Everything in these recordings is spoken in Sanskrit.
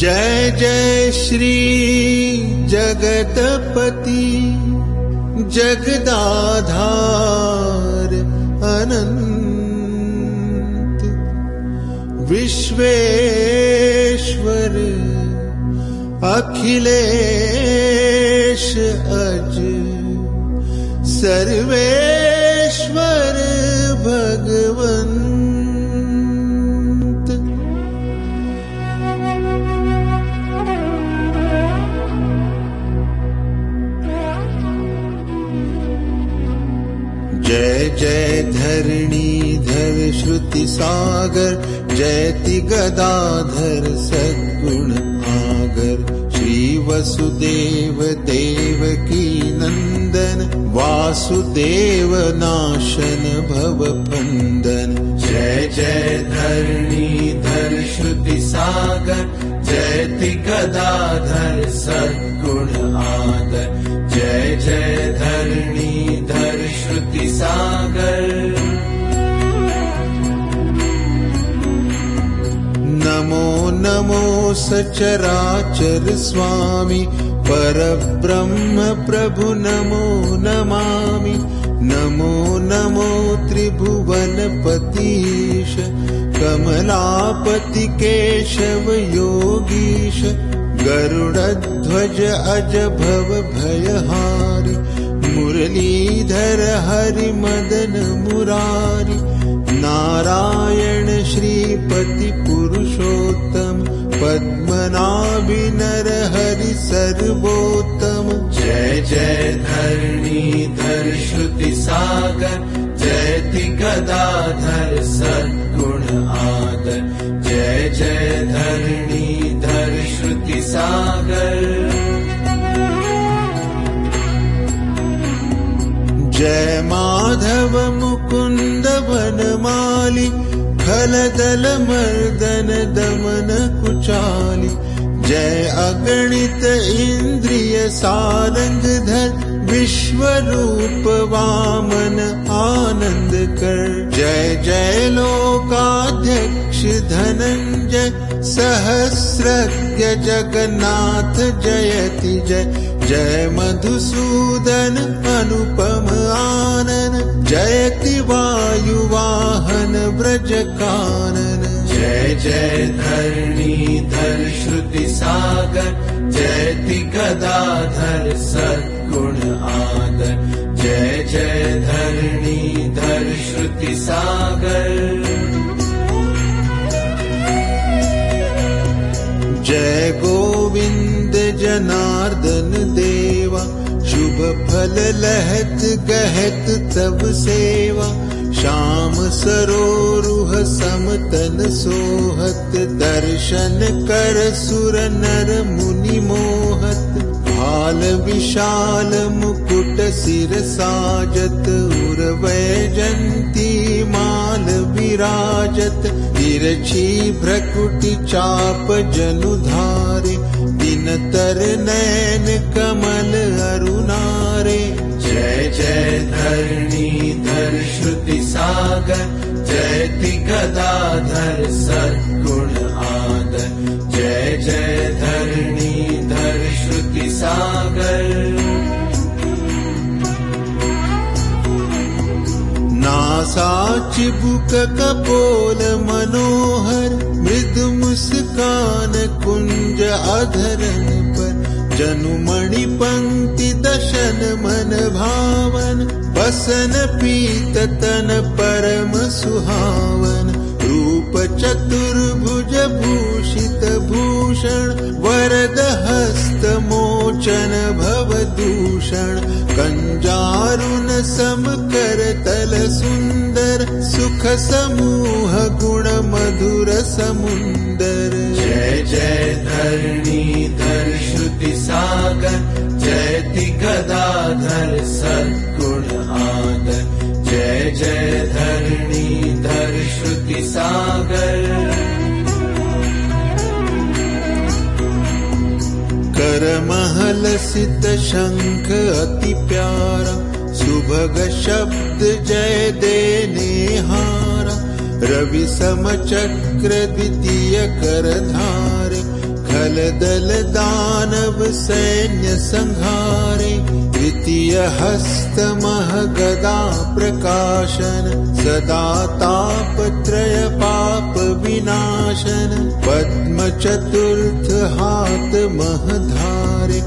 जय जय श्री जगतपति जगदाधार अनन्त विश्वेश्वर अखिलेश अज सर्वेश्वर भगवन् श्रुति सागर जयति गदाधर सद्गुण आगर। श्री वसुदेव देव की नन्दन वासुदेव नाशन भव पन्दन जय जय धरणी धर श्रुति सागर जयति गदाधर सद्गुण आगर। जय जय धरणी सचराचर स्वामी परब्रह्म प्रभु नमो नमामि। नमो नमो त्रिभुवनपतीश कमलापति केशव योगीश गरुडध्वज अज भव भयहारि मुरलीधर हरि मदन मुरारि नारायण श्रीपति पुरुषोत्तम पद्मनाभिनर हरि सर्वोत्तम। जय जय धरणी धर श्रुति सागर। जयति गदाधर सद्गुण आदर। जय जय धरणी धर श्रुति सागर। जय माधव मुकुन्द वनमालि खलदल मर्दन दमन कुचालि जय अगणित इन्द्रिय सारङ्गधर विश्वरूप वामन आनन्द कर। जय जय लोकाध्यक्ष धनञ्जय सहस्रज्ञ जगन्नाथ जयति जय। जय मधुसूदन अनुपम आनन जयति वायुवाहन व्रजकानन जय जय धरणी धर श्रुति सागर जयति गदाधर सद्गुण आदर। जय जय धर श्रुति सागर। जय गोविन्द जनार्दन देवा शुभ फल लहत गहत तब सेवा श्याम सरोरुह समतन सोहत दर्शन कर सुर नर मुनि मोहत। भाल विशाल मुकुट सिर साजत उर्वैजन्ती माल विराजत। तिरछी भ्रकुटि चाप जनुधारे दिनतर नैन कमल अरुणारे। जय जय धरणी धर श्रुति सागर जयति गदाधर सद्गुण आदर। जय जय धरणी धर श्रुति सागर। नासा चिबुक कपोल मनोहर मृद मुस्कान कुंज अधरन पर जनुमणि पंक्ति दशन मन भावन बसन पीत तन परम सुहावन रूप चतुर्भुज भूषित भूषण वरद हस्त मोचन भव दूषण कञ्जारुन सम कर तल सुन्दर सुख समूह गुण मधुर समुन्दर जय जय धरणी धर सागर जयति गदाधर सद्गुण आदर। जय जय धरणी धर श्रुति सागर। करमहलसित शङ्ख अति प्यारा सुभग शब्द जय देनेहारा रवि समचक्र द्वितीय करधार खलदल दानव सैन्य संहारे द्वितीय हस्तमह गदा प्रकाशन सदा तापत्रय पाप विनाशन पद्म चतुर्थ हात महधारे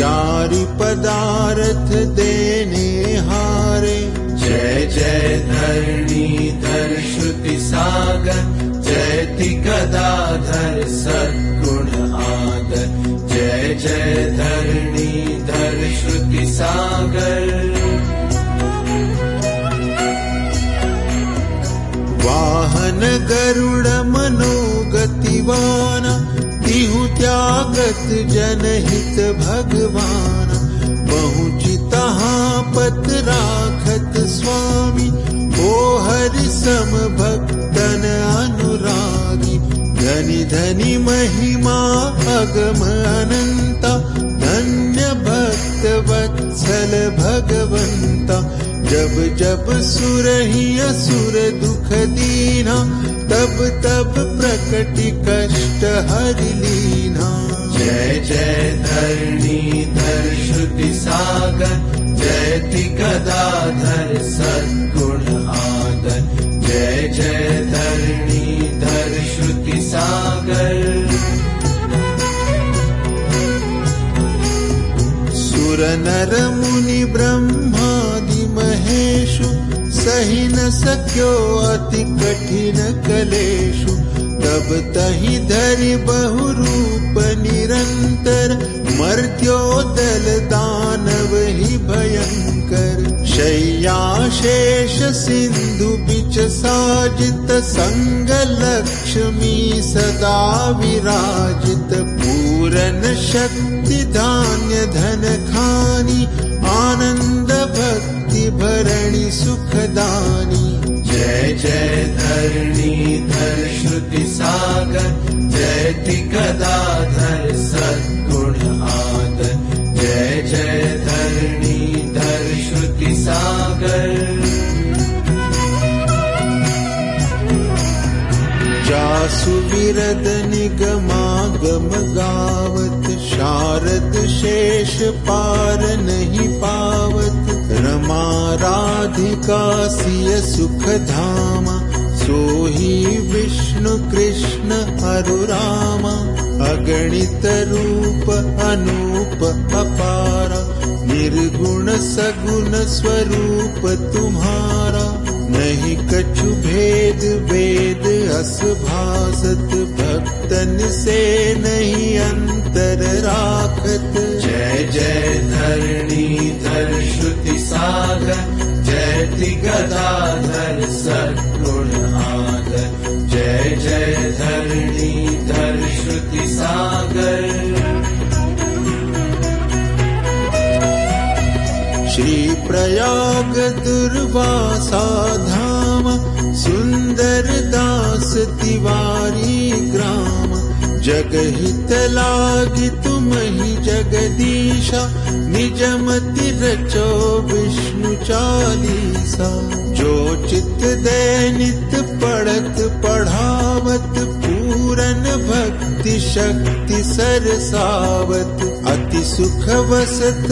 चारि पदार्थ देने हारे। जय जय धरणी धर श्रुति सागर जयति सद्गुण आदर जय धरणी धर श्रुति सागर। वाहन गरुड मनोगतिवान तिहु त्यागत जनहित भगवान। बहुचितहा पत राखत स्वामी ओ हरि सम भक्तन अनुरागी। धनि धनि महिमा अगम अनन्ता सुर ही असुर दुख दीना तब तब प्रकटि कष्ट हरि लीना। जय जय धरणी धर श्रुति सागर जयति गदाधर सद्गुण मुनि ब्रह्मादि सहि न सक्यो अति कठिन कलेषु। तब तहि धरि बहु रूप निरन्तर मर्त्यो दल दानव हि भयङ्कर शय्याशेष सिन्धु बिच साजित सङ्ग लक्ष्मी सदा विराजित पूरन शक्ति धान्य धन खानि आनन्द भक्ति भरणि सुखदानि। जय जय धरणी धर श्रुति सागर जयति गदाधर सद्गुण आदर। जय जय धरणी धर श्रुति सागर जासु विरद निगमागम गावत शारद शेष पार नहीं पावत। रमा राधिका सिय सुख धामा सोही विष्णु कृष्ण हरुरामा अगणित रूप अनूप अपारा निर्गुण सगुण स्वरूप तुम्हारा। नहीं कछु भेद वेद अस भासत भक्तन से नहीं अंतर राखत। जय जय धरणी धर श्रुति सागर जयति गदाधर सद्गुण आदर। जय जय धरणी धर श्रुति सागर। श्री प्रयाग सुंदर दास तिवारी ग्राम जगहित लागी तुम ही जगदीशा निजमति रचो विष्णु चालीसा। जो चित दैनित पढ़त पढ़ावत पूरन भक्ति शक्ति सरसावत सुख वसत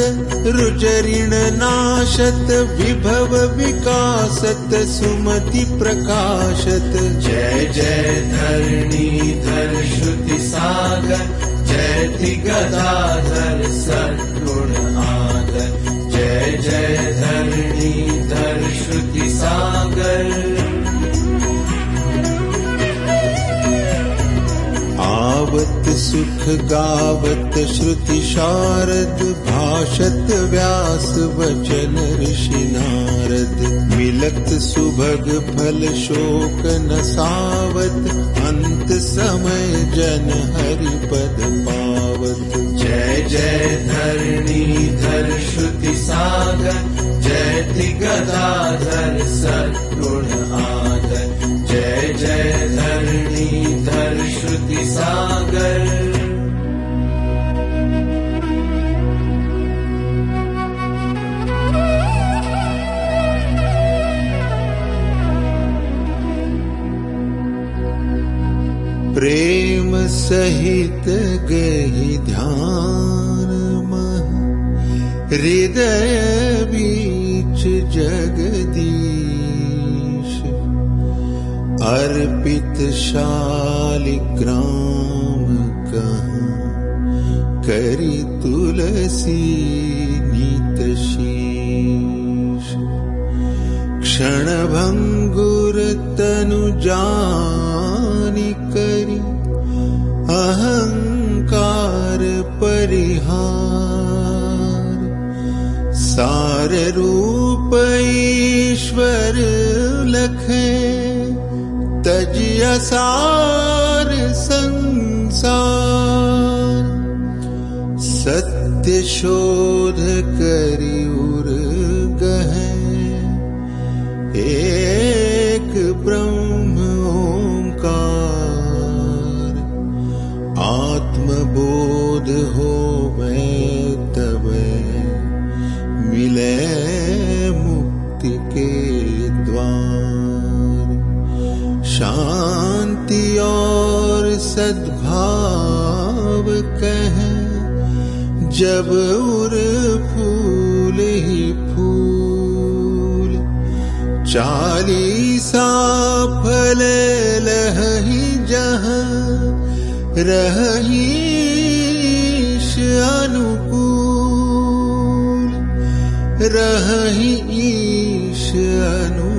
रुजरिण नाशत विभव विकासत सुमति प्रकाशत। जय जय धरणी धर श्रुति सागर जयति गदाधर सद्गुण आदर। जय जय धरणी धर श्रुति सागर सुख गावत श्रुति शारद भाषत व्यास वचन ऋषि नारद। मिलत सुभग फल शोक न सावत अंत समय जन हरि पद पावत। जय जय धरणी धर श्रुति सागर जयति गदाधर सद्गुण आदर। जय जय धर सागर। प्रेम सहित गई ध्यान हृदय बीच जगदीश अर्पित शालिग्राम कहाँ करी तुलसी नीतशीष। क्षणभङ्गुर तनुजानि करि अहङ्कार परिहार साररूप ईश्वर लखे तजियसार संसार सत्य शोध करिउर جب اور پھول ہی پھول چالیسا پھل لہ جہاں رہی انوکول رہی ایش انوکول